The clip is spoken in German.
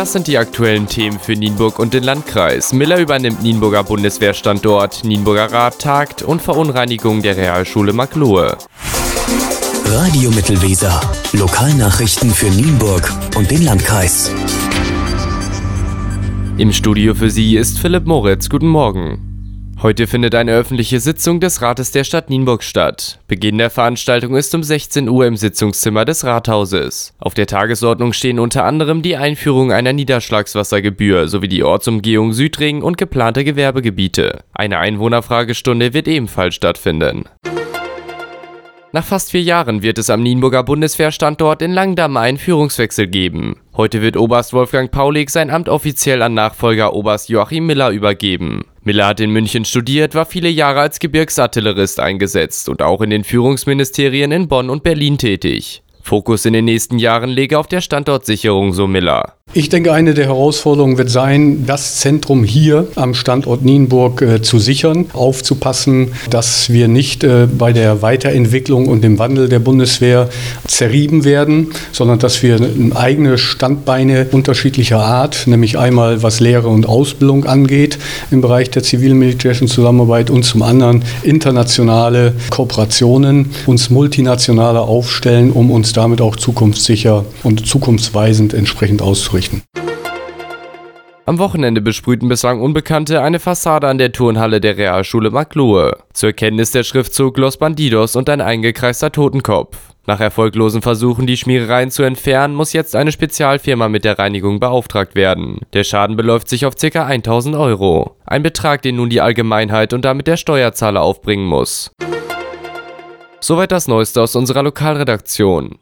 Das sind die aktuellen Themen für Nienburg und den Landkreis. Miller übernimmt Nienburger Bundeswehrstandort, Nienburger Rat tagt und Verunreinigung der Realschule Maglohe. Radio Mittelweser. Lokalnachrichten für Nienburg und den Landkreis. Im Studio für Sie ist Philipp Moritz. Guten Morgen. Heute findet eine öffentliche Sitzung des Rates der Stadt Nienburg statt. Beginn der Veranstaltung ist um 16 Uhr im Sitzungszimmer des Rathauses. Auf der Tagesordnung stehen unter anderem die Einführung einer Niederschlagswassergebühr sowie die Ortsumgehung Südring und geplante Gewerbegebiete. Eine Einwohnerfragestunde wird ebenfalls stattfinden. Nach fast vier Jahren wird es am Nienburger Bundeswehrstandort in Langdamm einen Führungswechsel geben. Heute wird Oberst Wolfgang Paulig sein Amt offiziell an Nachfolger Oberst Joachim Miller übergeben. Miller hat in München studiert, war viele Jahre als Gebirgsartillerist eingesetzt und auch in den Führungsministerien in Bonn und Berlin tätig. Fokus in den nächsten Jahren lege auf der Standortsicherung, so Miller. Ich denke, eine der Herausforderungen wird sein, das Zentrum hier am Standort Nienburg äh, zu sichern, aufzupassen, dass wir nicht äh, bei der Weiterentwicklung und dem Wandel der Bundeswehr zerrieben werden, sondern dass wir eigene Standbeine unterschiedlicher Art, nämlich einmal was Lehre und Ausbildung angeht im Bereich der zivil-militärischen Zusammenarbeit und zum anderen internationale Kooperationen, uns multinationaler aufstellen, um uns damit auch zukunftssicher und zukunftsweisend entsprechend auszurichten ausrichten. Am Wochenende besprühten bislang Unbekannte eine Fassade an der Turnhalle der Realschule Maglohe. Zur Kenntnis der Schriftzug Los Bandidos und ein eingekreister Totenkopf. Nach erfolglosen Versuchen, die Schmierereien zu entfernen, muss jetzt eine Spezialfirma mit der Reinigung beauftragt werden. Der Schaden beläuft sich auf ca. 1000 Euro. Ein Betrag, den nun die Allgemeinheit und damit der Steuerzahler aufbringen muss. Soweit das Neueste aus unserer Lokalredaktion.